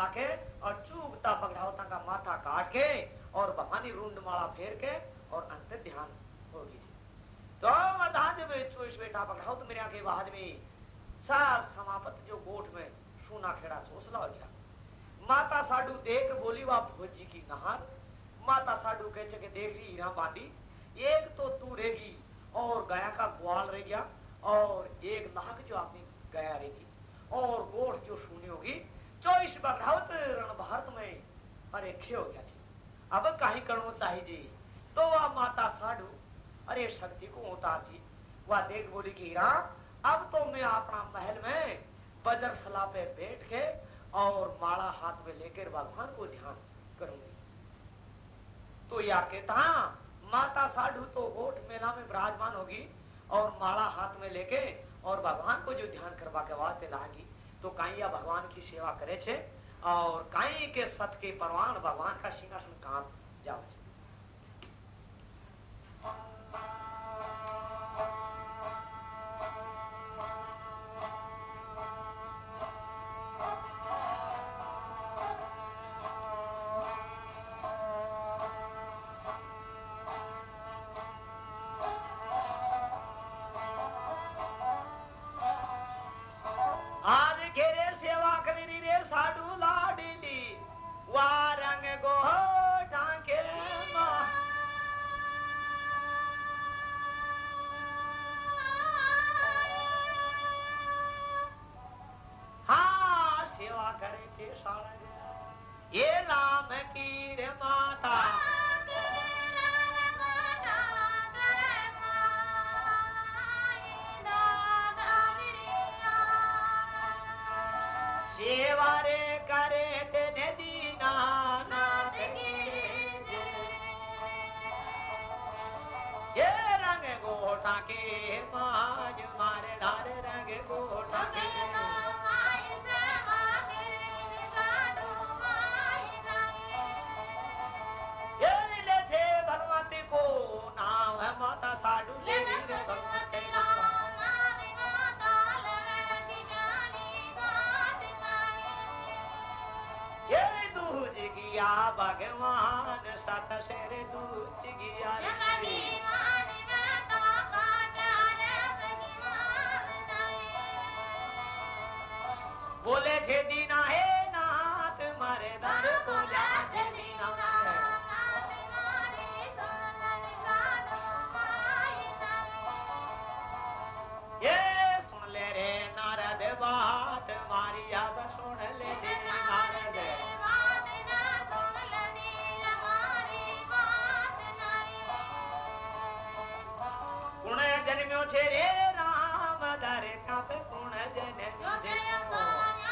आके और चूकता पकड़ाओता का माथा काट के और भवानी रुंड माला फेर के और अंत ध्यान होगी तो मरदान जब चोइस बेटा पकड़ाओ तो मेरे आगे बाद में सार समापत जो गोठ में सूना खेड़ा चोसला हो गया। माता साडू देख बोली वाह भोजी की नहार। माता साडू कह के देख ली हीरा बांधी एक तो तू रहेगी और गया का ग्वाल रह गया और एक लाख जो आपने गया रहेगी और गोठ जो सुनी होगी बघावत रण भारत में अरे खे हो गया अब कहीं करना चाहिए तो वह माता साडू अरे शक्ति को उतार जी वह देख बोली कि हीरा अब तो मैं अपना महल में बजर सला पे बैठ के और माला हाथ में लेकर भगवान को ध्यान करूँगी तो या कहता माता साधु तो गोठ मेला में विराजमान होगी और माला हाथ में लेके और भगवान को जो ध्यान करवा के वास्ते लागी तो काइया भगवान की सेवा करे छे, और काई के सत के परवान भगवान का सिंहासन काम जाओ जन्म्यो छे रे राम दर कप कुण जन्म्यो छे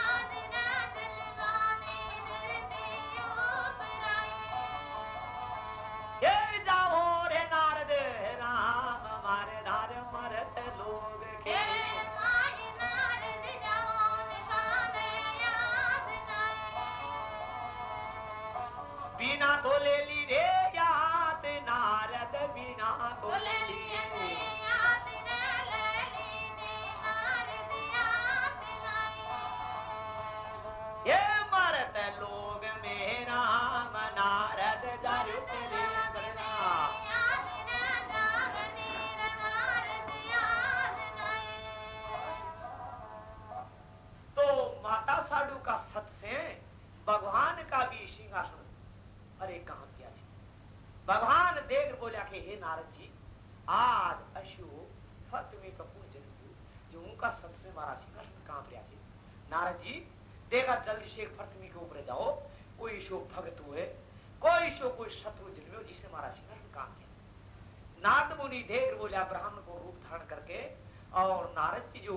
जो उनका सबसे सिंहासन काम काँप रहा नारद जी, देखा जल्दी से एक पृथ्वी के ऊपर जाओ, कोई शो भगत हुए, कोई शो कोई शत्रु जन्मे जिसे मारा सिंह काम किया नारद मुनि देख बोला ब्राह्मण को रूप धारण करके और नारद जी जो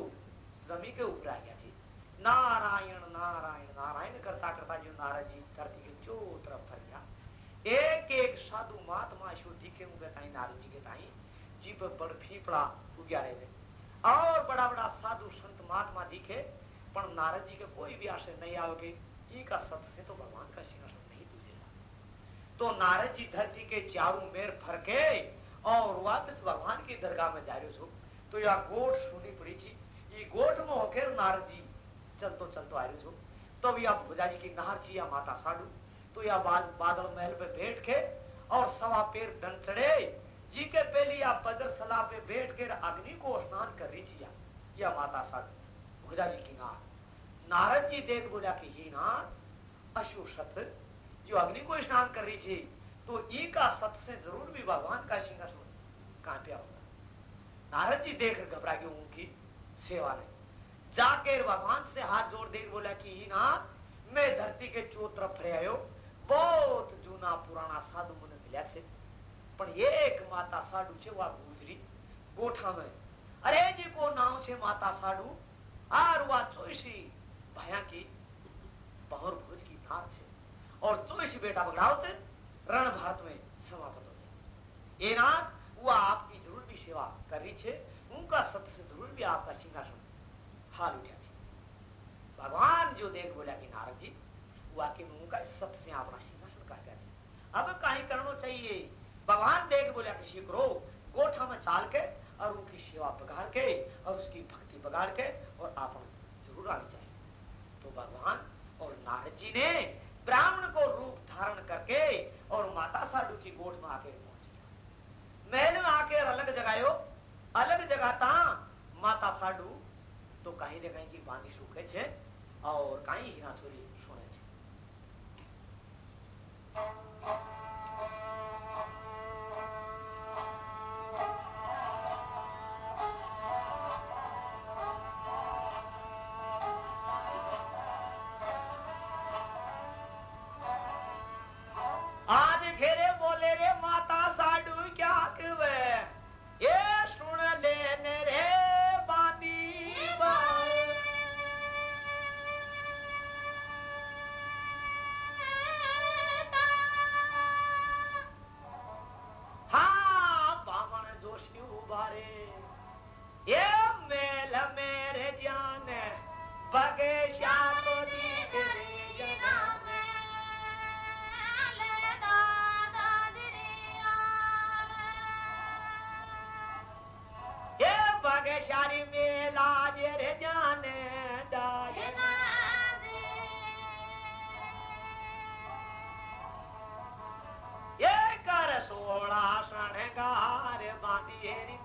जमी के ऊपर आ गया थी नारायण नारायण नारायण करता करता जो नारद जी धरती के चो तरफ़ फर गया एक एक साधु महात्मा शो दिखे नारद जी के ताई जी पर फीपड़ा उग्या रहे और बड़ा बड़ा साधु संत महात्मा दिखे पर नारद जी के कोई भी आशय नहीं आओगे का सत्य से तो भगवान का सिंहासन नहीं तुझेगा तो नारद जी धरती के चारों मेर फरके और वापस भगवान की दरगाह में जा रहे हो तो यह गोट सुनी पड़ी थी। ये गोट में होकर नारद जी चलतो चलतो आ रहे हो। तो भी आप भुजा जी की नहर छी या माता साडू तो या बादल महल पे बैठ के और सवा पेड़ दन चढ़े जी के पहली या बदर सलाह पे बैठ कर अग्नि को स्नान कर रही थी या माता साधु भुजा जी की नार। नारद जी देख बोला कि ही नार अशु सत जो अग्नि को स्नान कर रही थी तो ई का सत से ज़रूर भी भगवान का सिंहासन कांपया होगा? नारद जी देख घबरा के उनकी सेवा ने जाकर भगवान से हाथ जोड़ देख बोला कि ही नाथ मैं धरती के चो तरफ़ आयो बहुत जूना पुराना साधु मुने मिला छे। પણ એક માતા સાડુ છે વા ગુજરી ગોઠામાં અરે जी को नाम છે माता साडू आर वा चोईसी भया की पहर भोज की नार छे और चोईसी बेटा बगड़ावत रण भारत में समाप्त हो गए ये नाथ वो आपकी जरूर भी सेवा कर रही छे उनका सत्य से जरूर भी आपका सिंहासन हाल उठा छे भगवान जो देख बोला कि नारद जी वाकई में उनका सत्य से अपना सिंहासन काटा अब कहीं करना चाहिए भगवान देख बोले किसी करो, गोठा में चाल के और उनकी सेवा पगाड़ के और उसकी भक्ति पगाड़ के और आप ज़रूर आनी चाहिए तो भगवान और नारद जी ने ब्राह्मण को रूप धारण करके और माता साधु की गोठ में आके पहुँच गया। महल में आके अलग जगायो, अलग जगाता माता साधु। तो कहीं न कहीं की बांधी सूखे छे और कहीं हीरा छोरी सुने छे।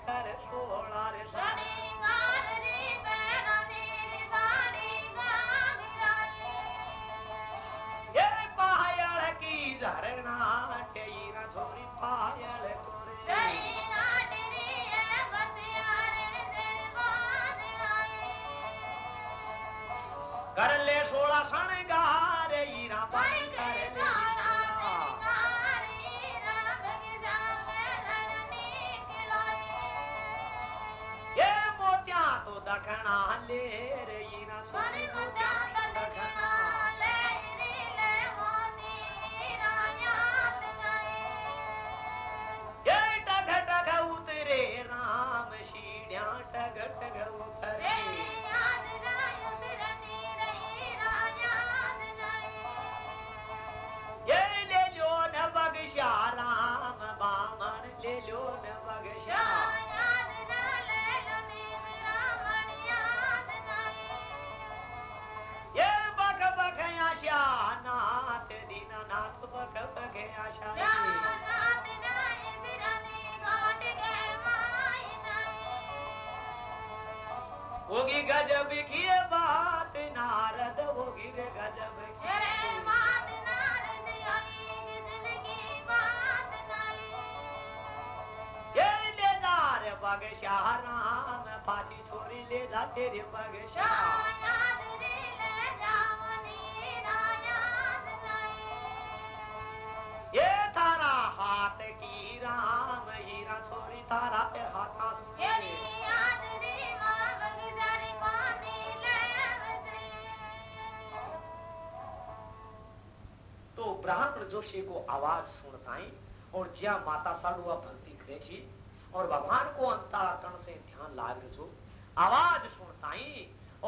कर पग शाहराम पाछी छोरी ले जा तेरे पग ये तारा हाथ की राम हीरा छोरी तारा पे हाथा तो ब्राह्मण जोशी को आवाज़ सुनताई और ज्या माता साधुआ भक्ति करे छी और भगवान को अंतराकरण से ध्यान लाग जो आवाज़ सुनता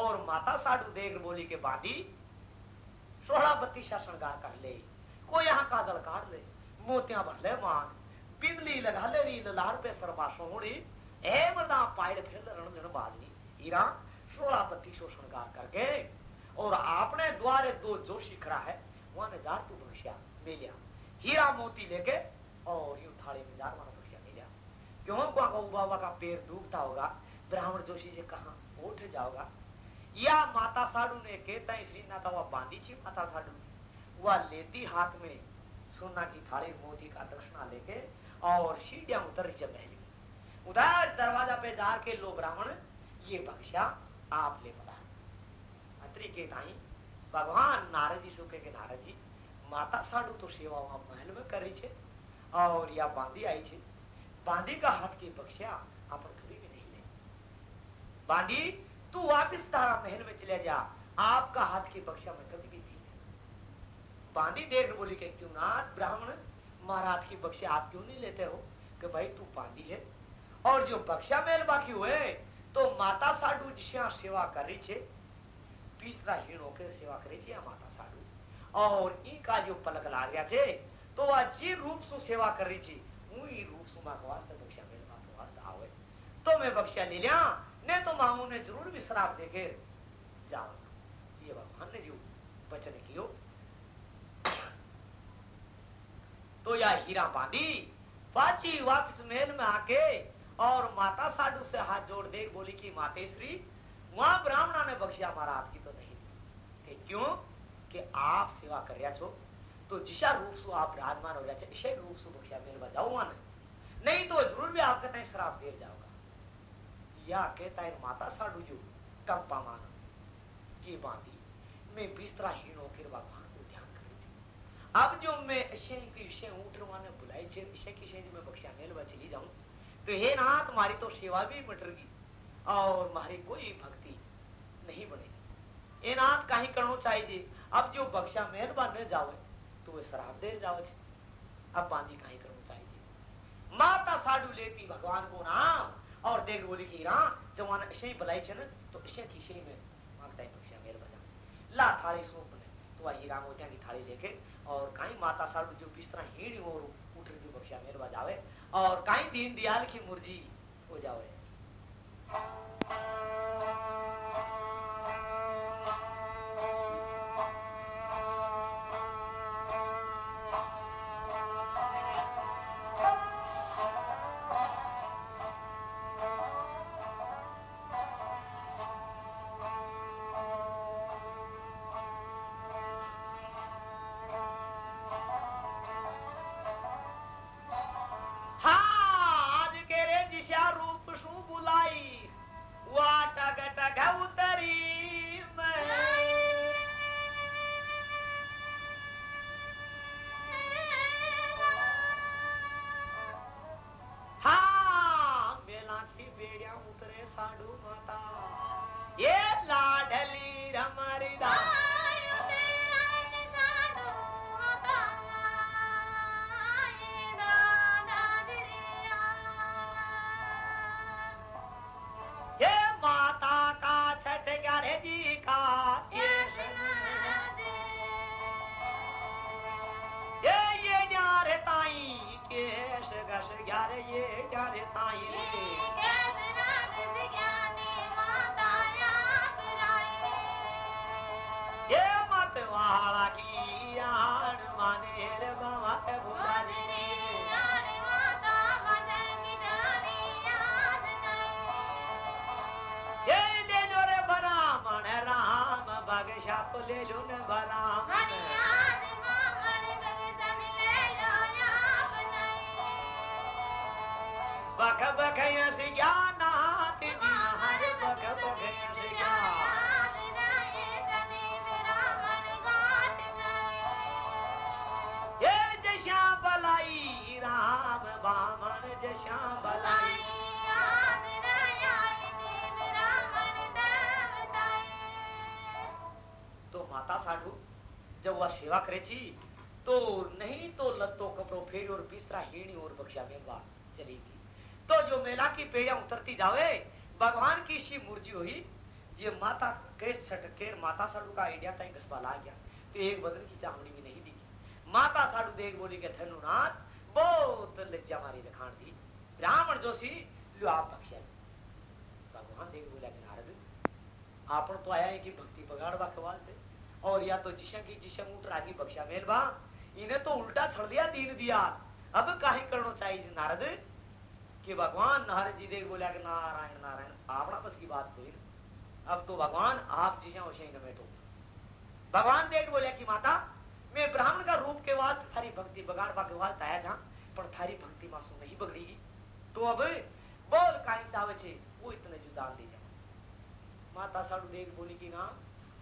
और माता साडू देख बोली के बादी सोलह बत्ती शृंगार कर ले को यहाँ काजल काट ले, मोतिया भर ले मान बिंदली लगा ले री लाल पे सरबा सोहड़ी ए मदा पायड़ फिर रण जन बादनी हीरा सोलह बत्ती सो श्रृंगार करके और आपने द्वारे दो जोशी खड़ा है वहाँ ने जार तू भक्ष्या ले लिया हीरा मोती लेके और यू थाली में जार वहाँ भक्ष्या ले लिया क्यों को बाबा का पैर दुखता होगा? ब्राह्मण जोशी जी कहा? उठ जाओगा। या माता साडू ने कहता है, श्री नाता वह बांधी थी माता साडू वह लेती हाथ में सोना की थाली, मोती का दक्षिणा लेके और सीढ़िया उतर जब महली उधर दरवाज़ा पे जाके लो ब्राह्मण, ये बख्शा आप ले पड़ा अत्री के ताई भगवान नारद जी, सुखे के नारद जी, माता साडू तो सेवा वहाँ महल में करी छे और या बांधी आई छे। बांधी का हाथ की बख्शा आप थोड़ी भी नहीं ले बांधी तू वापिस तारा महल में चले जा। आपका हाथ की बख्शा में कभी भी नहीं बांधी देख बोली के क्यों ना ब्राह्मण, महाराज की बख्शा आप क्यों नहीं लेते हो? कि भाई तू बांधी है। और जो बख्शा मेल बाकी हुए तो माता साडू जिसे सेवा कर रही छे, तीसरा हीण होकर सेवा करे छे माता साडू और इनका जो पलक लाग गया छे तो वह जी रूप से सेवा कर रही थी वही रूप सु माँ वास्ते बख्शा मेल माँ वास्ते आवे। तो मैं बख्शा ले लिया ने तो मामू ने ज़रूर भी शराब देखे। जाओ, ये भगवान ने जो वचन कियो। तो या हीरा बांधी पाची वापस महल में आके और माता साडू से हाथ जोड़ दे बोली की माते श्री, वहाँ ब्राह्मणा ने बख्शिया मारा, आपकी तो नहीं। क्यों? कि आप सेवा कर तो जिशा रूप सु आप राजमान हो रहा इसे रूप सु बख्शिया मेल बजाओ नहीं तो ज़रूर भी आप कहते शराब देर जाओ या कहता है, माता साडू जो कब पामान ये बांधी, मैं बिस्तरा हीन होकर भगवान को ध्यान कर थी। अब जो मैं ऐसे की विषय उठरवा ने बुलाई छे विषय की शैली में बख्शा मेल में चली जाऊँ? तो हे ना तुम्हारी तो सेवा भी मटरगी और मारी कोई भक्ति नहीं बनेगी। ए नाथ, कहीं करनो चाहिए अब जो बख्शा मेहरबान न जावे तो वे शराब दे जावे छे अब बांधी कहीं करनो चाहिए। माता साडू लेती भगवान को नाम, और देख बोली की, रा जवान ऐसे भलाई छे तो ऐसे की शे में माँगता है पक्षी मेरे बजा ला थाली सूप ने तो आई राम होत्या की थाली लेके, और कहीं माता साडू जो बिस्तरा हीड़ी वो उठ रही पक्षा मेरे बजावे, और काई दीन दयाल की मुर्जी हो जावे। 家里大爷们 सेवा करे छी तो नहीं तो लत्तो, कपड़ो फेरी और बिस्तरा हीणी और बख्शा में बात चलेगी तो जो मेला की पेड़िया उतरती जावे, भगवान की सी मूर्जी हुई, ये माता केर छटकेर माता साडू का आइडिया तई कसबा ला गया। तो एक बदन की चामड़ी में नहीं दिखी। माता साडू देख बोली के धनुनाथ बहुत लज्जा मारी रखान दी। ब्राह्मण जोशी लो आप बख्शा भगवान देख बोला कि नारद आपण तो आया है कि भक्ति बगाड़वा कवाल थे और या तो जिशा की जिशा उठ रागी बख्शा मेलवा इन्हें तो उल्टा छड़ दिया, दीन दिया। अब काहे करना चाहिए नारद? कि भगवान नारद जी देख बोला कि नारायण नारायण, आपना बस की बात कोई अब तो भगवान आप जिशा उसे न बैठो भगवान देख बोले कि माता, मैं ब्राह्मण का रूप के बाद थारी भक्ति के बाद आया जा, पर थारी भक्ति मासू नहीं बगड़ेगी। तो अब बोल काई चावे छे, वो इतने जुदान दे जा। माता साडू देख बोली कि ना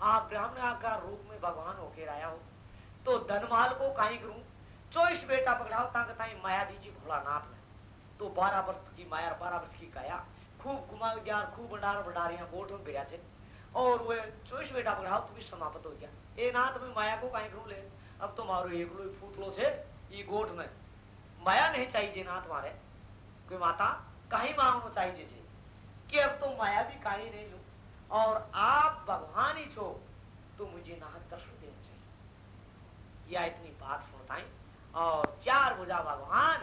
आप ब्राह्मण का रूप में भगवान होके आया हो तो धनमाल को कहीं करूँ? चौबीस बेटा पकड़ाओ, ताकि ताई माया दीजिए घोड़ा नाप ले तो बारह वर्ष की माया, बारह वर्ष की काया, खूब घुमा गया, खूब भंडार भंडारिया बोट में बिरा छे और वो चौबीस बेटा पकड़ाओ तो समाप्त हो गया। ए ना तुम्हें माया को कहीं करूँ ले? अब तो मारो एक लो फूट लो से ये गोट में। माया नहीं चाहिए ना तुम्हारे कोई माता, कहीं मांगना चाहिए छे कि अब तो माया भी कहीं नहीं और आप भगवान ही छो तो मुझे नाहक कष्ट देना चाहिए। या इतनी बात सुनता और चार भुजा भगवान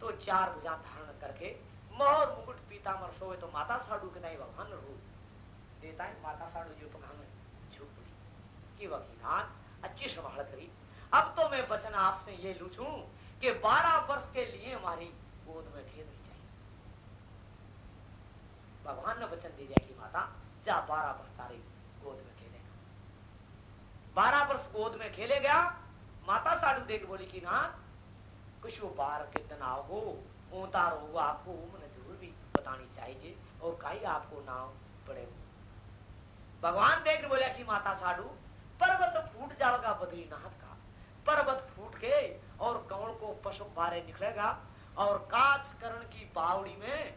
तो चार भुजा धारण करके मोहर मुकुट पीतामर सोए तो माता साडू के नहीं भगवान रूप देता है माता साडू जी तो हमें झुकड़ी की वकीलान अच्छी संभाल करी। अब तो मैं वचन आपसे ये लूचू कि बारह वर्ष के लिए हमारी गोद में खेलनी चाहिए। भगवान ने वचन दे दिया कि माता जा बारह वर्ष तारी गोद में खेलेगा बारह वर्ष गोद में खेलेगा माता साडू देख बोली कि ना, कुछ वो बार के तनाव हो उतार हो, आपको उम्र ज़रूर भी बतानी चाहिए और कहीं आपको नाव पड़े। भगवान देख बोला कि माता साडू पर्वत फूट जाएगा बद्रीनाथ का। पर्वत फूट के और कौन को पशु बारे निकलेगा और काच करण की बावड़ी में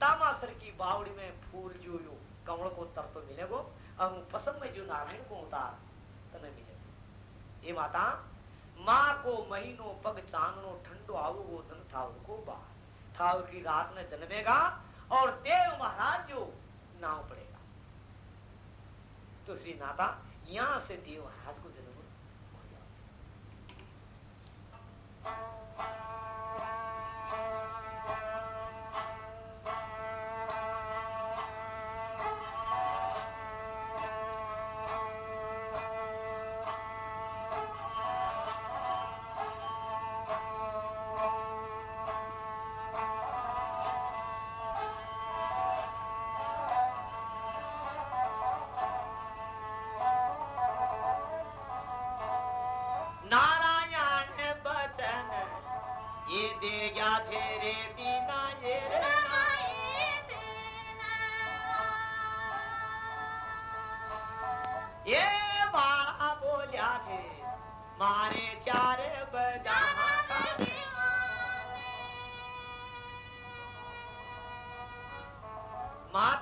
तामासर की बावड़ी में फूल जो कमल को तर तो मिलेगो और पसंद में जो नारायण को उतार तने मिले ये माता, माँ को महीनों पग चांदनो ठंडो आवो वो धन ठाकुर को बाहर ठाकुर की रात में जन्मेगा और देव महाराज जो नाव पड़ेगा। तो श्री नाता, यहाँ से देव महाराज को जन्म हो जाओ Mott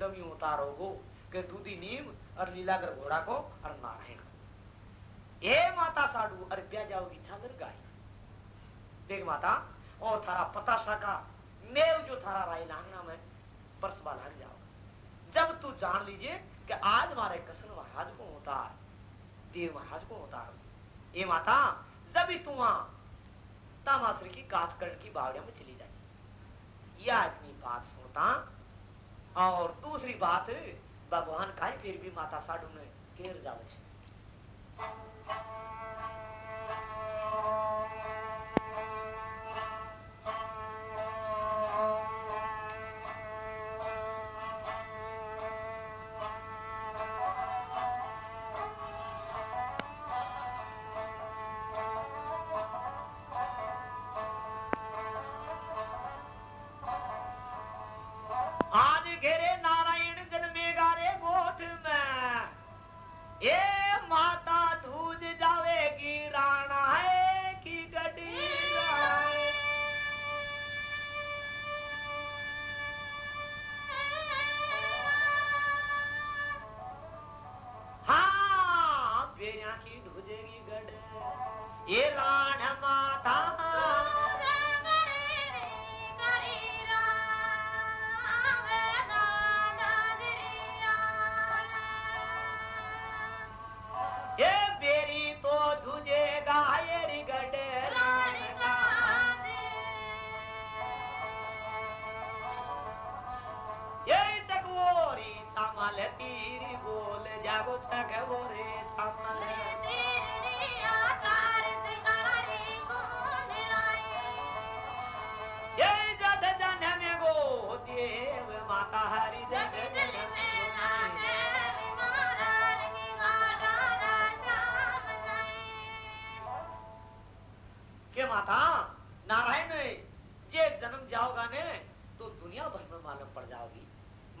एकदम ही उतारो हो कि दूधी नीम और लीलागर घोड़ा को और नारायण ए माता साडू और ब्याह जाओगी छालर गाय देख माता, और थारा पताशा का मेव जो थारा राय लांगना में परसबा लग जाओ। जब तू जान लीजिए कि आज हमारे कृष्ण महाराज को उतार देव महाराज को उतार ये माता, जब भी तू वहाँ तामासुर की काचकरण की बावड़िया में चली जाए या इतनी बात सुनता और दूसरी बात भगवान का फिर भी माता साडू ने घेर जावे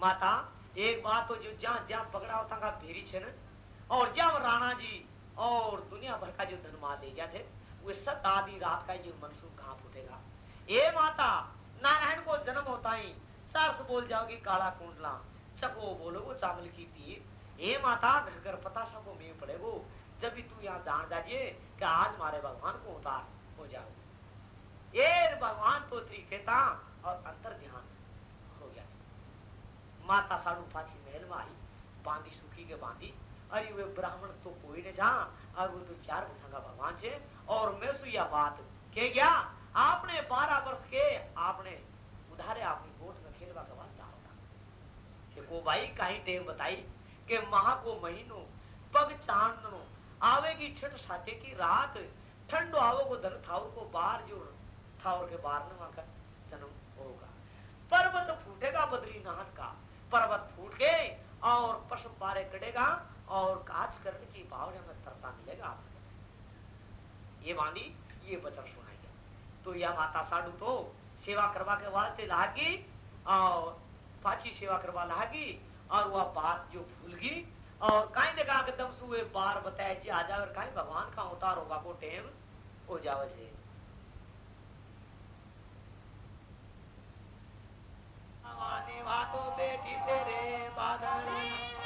माता, एक बात तो जो जहाँ जहाँ पकड़ा होता का भेरी छे और जब राणा जी और दुनिया भर का जो धन ले गया थे वे सब आधी रात का जो मनसूख कहाँ फूटेगा? ए माता, नारायण को जन्म होता ही चार से बोल जाओगी, काला कुंडला चको बोलोगो चावल की तीर ए माता घर घर पता सबको में पड़ेगो जब भी तू यहाँ जान जाइए कि आज मारे भगवान को उतार हो जाओ। ये भगवान तो त्रिकेता और अंतर ध्यान हो। माता साड़ू पाछी महल में आई बांधी सुखी के बांधी अरे वे ब्राह्मण तो कोई ने जा और वो तो चार बुझागा भगवान से और मैं सु बात के गया, आपने बारह वर्ष के, आपने उधारे अपनी गोट में खेलवा के बाद होगा कि को भाई, कहीं टेव बताई कि महा को महीनों, पग चांदनो आवेगी छठ साथे की रात, ठंडो आवोगो धन थावर को बार जो थावर के बार ने का जन्म होगा। पर्वत फूटेगा बद्रीनाथ का पर्वत फूट गए और पशु पारे कटेगा और काज करने की भावना में तरता मिलेगा आपको। ये मानी ये वचन सुनाई तो यह माता साडू तो सेवा करवा के वास्ते लागी और पाची सेवा करवा लागी और वह बात जो भूल गई और कहीं देखा के दम सुए बार बताए, जी आ जाओ और कहीं भगवान का अवतार होगा को टेम हो जावे छे आवानी बातों बेटी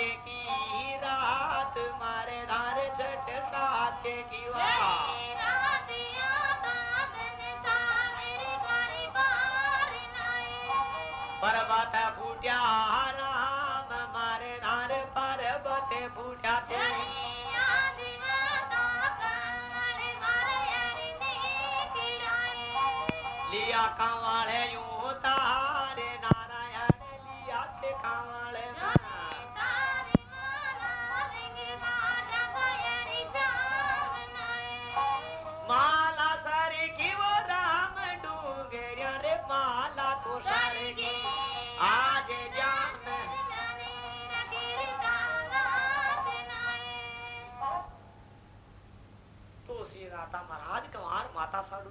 छठे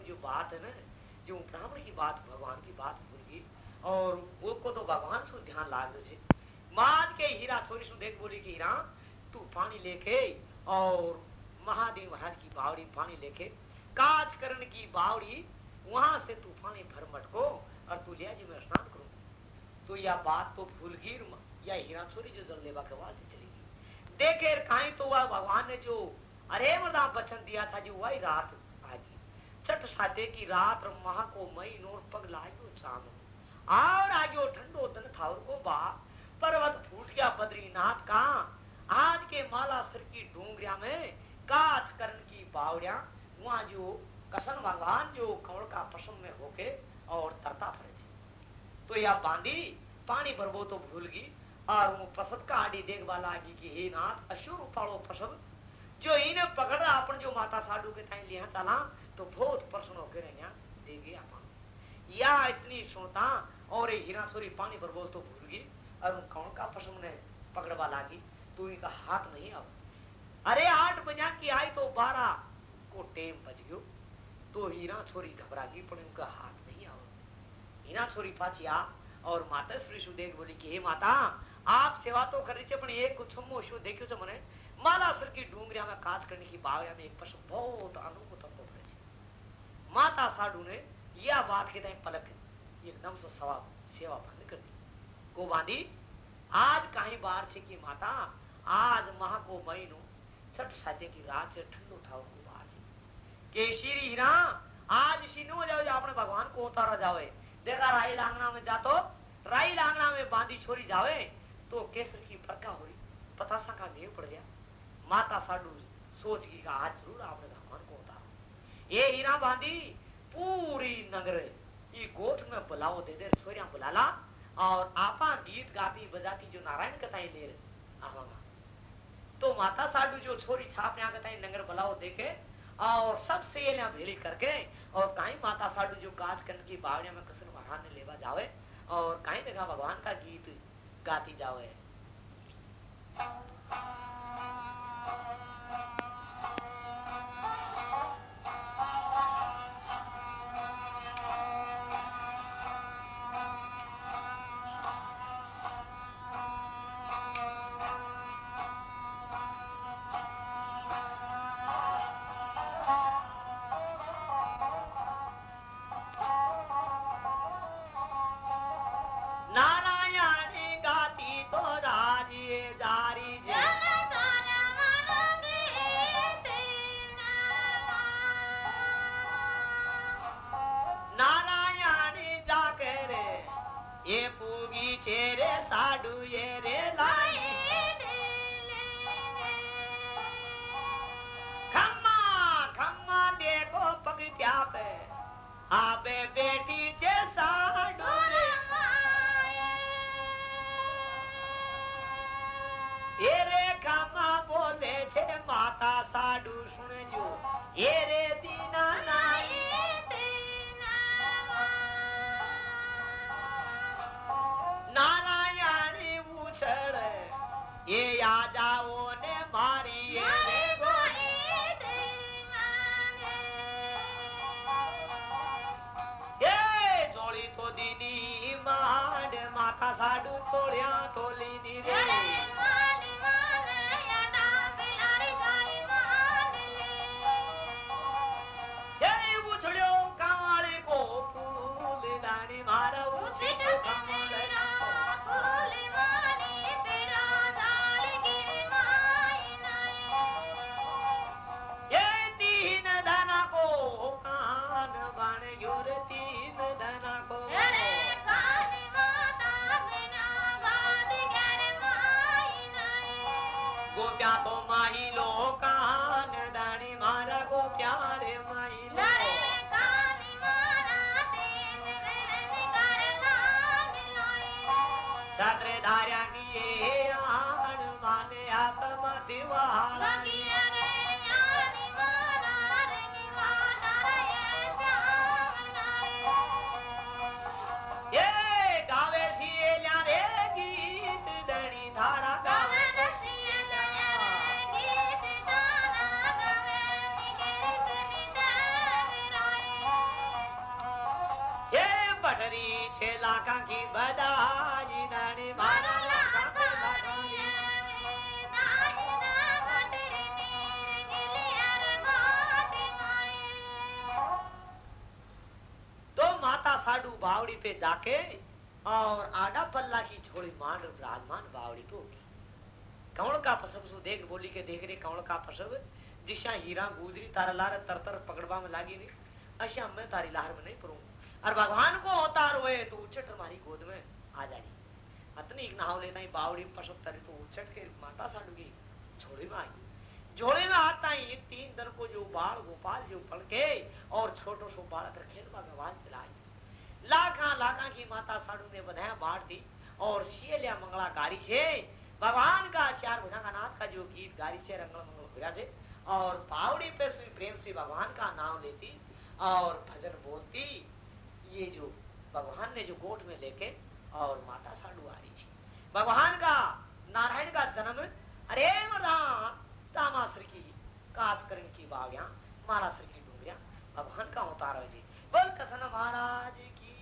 जो बात है ना, जो ब्राह्मण की बात, भगवान की बात भूल गई और वो को तो भगवान सु ध्यान लाग छे माज के हीरा छोरी सु देख बोली कि हीरा, तू पानी लेके और महादेव महाराज की बावड़ी पानी लेके काज करण की बावड़ी, वहाँ से तू पानी भर मटको, और तू लिया जी, मैं स्नान करूँ। तो यह बात तो भूल गई या हीरा छोरी जो जल लेवा के बाद चली देखे कहीं तो वह भगवान ने जो अरे मदा बचन दिया था, जो वही रात चट साते की रात महा को मई नोर पग लागो चाँद। और आगे ठंडो दन थावर को बा। पर्वत फूट गया बद्रीनाथ का। आज के माला सर की डूंगरिया में काच करण की बावड़िया। वहाँ जो कसन भगवान जो कमल का पसम में होके और तरता पड़े थे। तो यह बांधी पानी भरबो तो भूल गई। और वो पसद का आड़ी देख वाला आगी कि हे नाथ, अशुर उपाड़ो पसद जो इन्हें पकड़, अपन जो माता साडू के टाइम लिया चला तो बहुत प्रश्न होकर देगी अपन। या इतनी सोता और हीरा छोरी पानी पर बोझ तो भूल गई, और कौन का प्रश्न ने पकड़वा लागी? तू इनका हाथ नहीं अब अरे आठ बजा की आई तो बारह को टेम बज गयो तो हीरा छोरी घबरा गई पर उनका हाथ नहीं आओ। हीरा छोरी पाचिया और माता श्री सुदेव बोली कि, हे माता, आप सेवा तो कर रही थे पर एक कुछ देखियो मैंने माला सर की डूंगरिया में काज करने की बावड़िया में एक पशु बहुत अनु माता साडू ने यह बात के टाइम पलक एकदम से सवा सेवा बंद कर दी। को बांधी आज कहीं बार छे की माता, आज महा को महीनो, छठ साते की रात से ठंडो था को बार छे के श्री हीरा, आज सीनो जाओ जो अपने भगवान को उतारा जावे। देखा राई लांगना में जातो, राई लांगना में बांधी छोरी जावे तो केसर की बरका हुई पतासा का देव पड़ गया। माता साडू सोच की का आज ज़रूर आपने ये हीरा बांधी पूरी नगर, ये गोठ में बुलाओ, दे दे, छोरिया बुलाला, और आपा गीत गाती, बजाती, जो नारायण कथाएँ ले आवागा तो माता साडू जो छोरी छाप यहाँ कथाएँ नगर बुलाओ, देखे, और सब सेलियाँ भेली करके, और कहीं माता साडू जो काज करने की बावड़िया में कसन भगवान ने लेवा जावे, और कहीं देखा भगवान का गीत गाती जावे। नारायणी गाती करी छे लाखा की बधाई। नानी तो माता साडू बावड़ी पे जाके और आडा पल्ला की छोड़ी मान ब्राह्मण बावड़ी पे होगी कौन का फसब सु देख बोली के देख रे कौन का फसब जिसा हीरा गुजरी तारा लार तर तर पकड़वा में लागी नहीं अशा मैं तारी लार में नहीं पड़ूँगा और भगवान को अवतार हुए तो उचट हमारी गोद में आ जानी अतनी नहाव लेता ही बावड़ी तरी तो उचट के माता साडू की छोड़ी में आई। झोले में आता ही तीन दिन को जो बाल, गोपाल जो पड़ के, और छोटो सो खेल में भगवान चलाई लाखा लाखा की माता साडू ने बधाया, बांट दी, और शियलिया मंगला गारी छे भगवान का चार भुजंगा नाथ का जो गीत गारी छे रंगल मंगल हुआ छे और पावड़ी पे प्रेम से भगवान का नाम लेती, और भजन बोलती ये जो भगवान ने जो गोट में लेके और माता साडू आ रही थी। भगवान का, नारायण का जन्म अरे तामासर की, कासकरण की बाव्या मारासर की डूबिया भगवान का है जी। बोल कसन महाराज की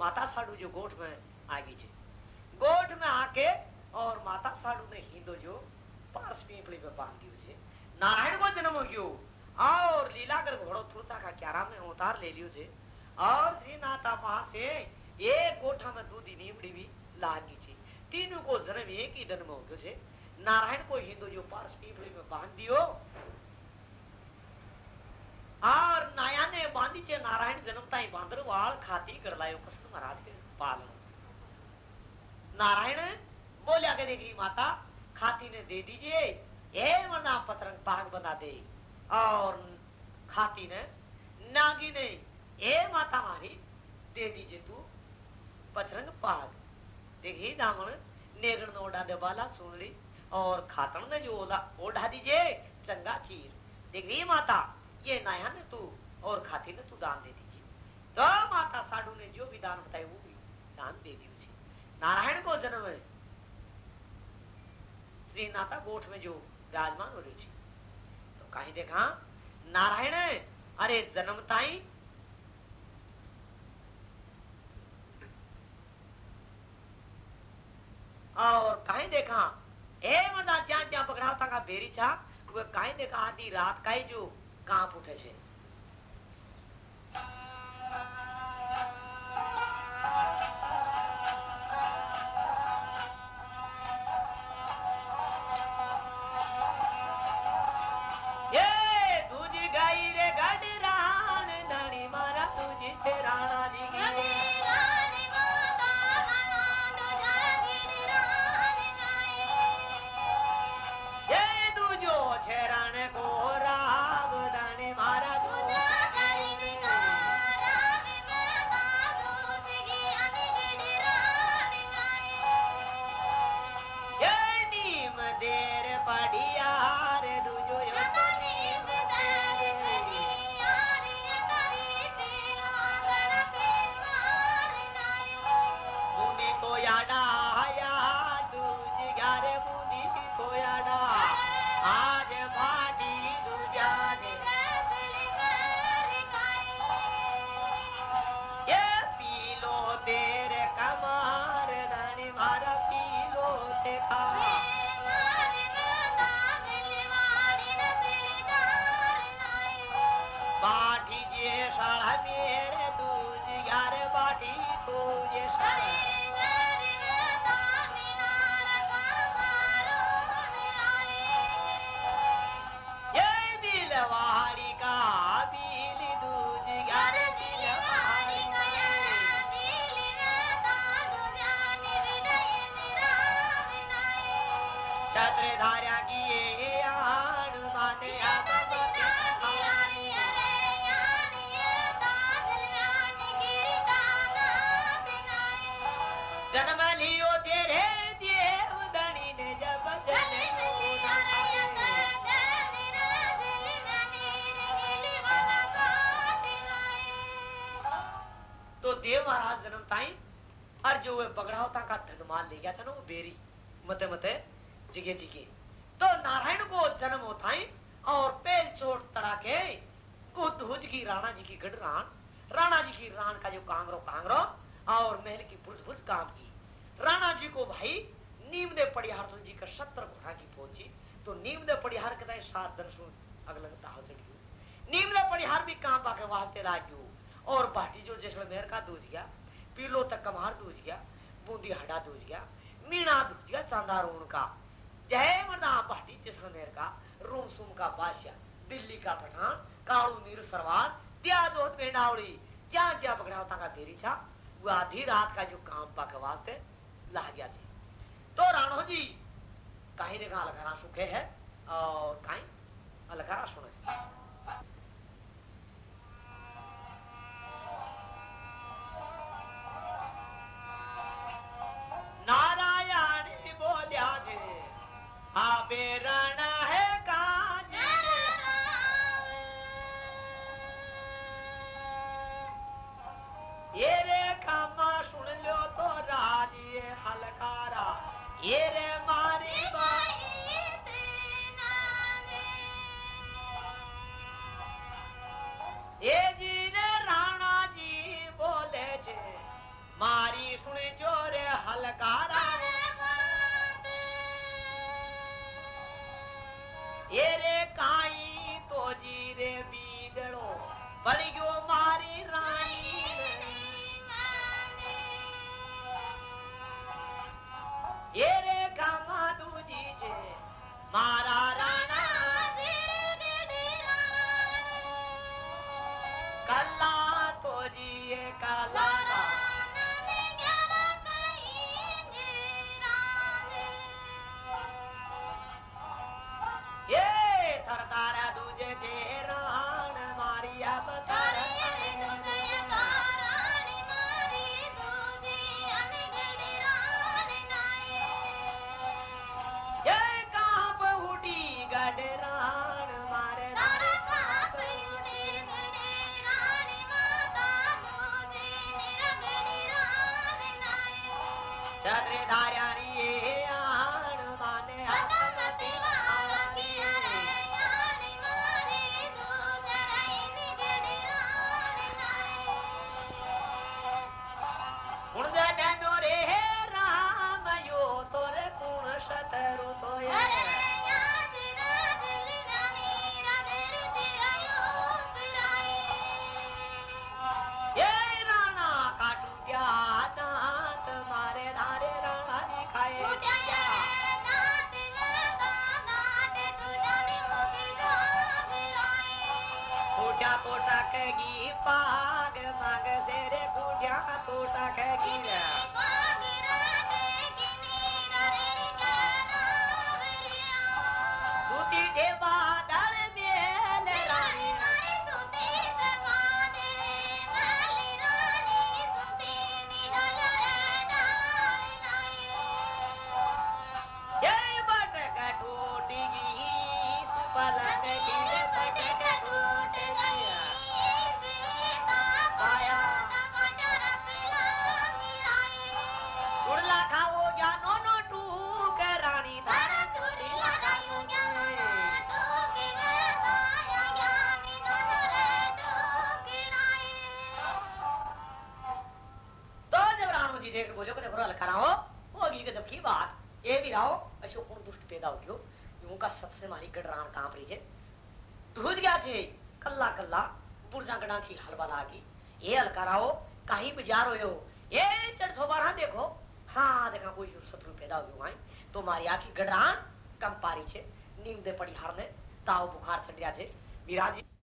साडू जो गोठ में आ गई थी गोठ में आके और माता साडू ने हिंदो जो पारस पीपड़ी पे बाँध दियो छे। नारायण को जन्म गयो और लीला कर घोड़ो थुरता का क्यारा में उतार ले लियो छे। और श्री नाता वहाँ से एक गोठा में दूधी नीमड़ी भी लागी थी तीनों को जन्म एक ही जन्म हो गयो छे। नारायण को हिंदो जो पारस पीपड़ी में बाँध दियो और नाया छे नारायण जन्मता ही बांदर, वाल खाती करलायो कृष्ण महाराज के पालन। नारायण बोलिया के देखी माता, खाती ने दे दीजिए ये वरना पतरंग पाग बना दे। और खाती ने, नागी ने, ए माता मारी, दे दीजिए तू पतरंग पाग देखी दामन नेगण ने ओढ़ा दे बाला, सुन ली, और खातन ने जो ओढ़ा दीजिए, चंगा चीर। देख, माता, ये नाया ने तू और खाती ने तू दान दे दीजिए। तो माता साडू ने जो भी दान बताया वो भी दान दे दीजिए नारायण को जन्म है श्री नाता गोठ में जो विराजमान हो रही तो कहीं देखा, नारायण, अरे जन्मताई और कहीं देखा, ए मदा ज्या ज्या पकड़ा था का बेरी छा कहीं देखा आधी रात का ही जो काँप उठे छे जो वे बगड़ावता का धनमान ले गया था ना वो बेरी। मते मते, जिगे जिगे। तो नारायण को जन्म होता है और पेल चोट तड़ा के कुछ की राणा जी की गढ़रान राणा जी की रान का जो कांगरो कांगरो और महल की बुर्ज बुर्ज काम की। राणा जी को भाई नीम ने पड़िहार जी का सत्तर घोड़ा की पहुँची तो नीम ने पड़िहार के सात दर्शन अगलगता हो चढ़ी नीम ने पड़िहार भी काम पाके वास्ते राजू और बाटी जो जैसलमेर का दूज गया, पीलो तक कमार दूज गया, बूंदी हडा दूज गया, मीणा दूज गया, चांदा रून का। जय मना बाटी जैसलमेर का रूम सुम का बादशाह, दिल्ली का पठान, कालू मीर सरवार त्या दोत में डावड़ी ज्या ज्या बगड़ावता का देरी छा वो आधी रात का जो काम पाके वास्ते ला गया थी तो राणो जी, कहीं ने कहा अलगारा सुखे है, और कहीं अलगारा सुने आपे है काज ये रे कामा सुन लो तो राज़ी हलकारा। ये रे मारी ये जी ने राणा जी बोले छे मारी सुने जो रे हलकारा। ये हलकाराओ कहीं बाज़ार हो ये चढ़ बारहा देखो हाँ देखा कोई शत्रु पैदा हो गयो भाई तो मारी आखी गडरान कम पारी छे नीम दे पड़ी हारने ताव बुखार चढ़िया छे विराजी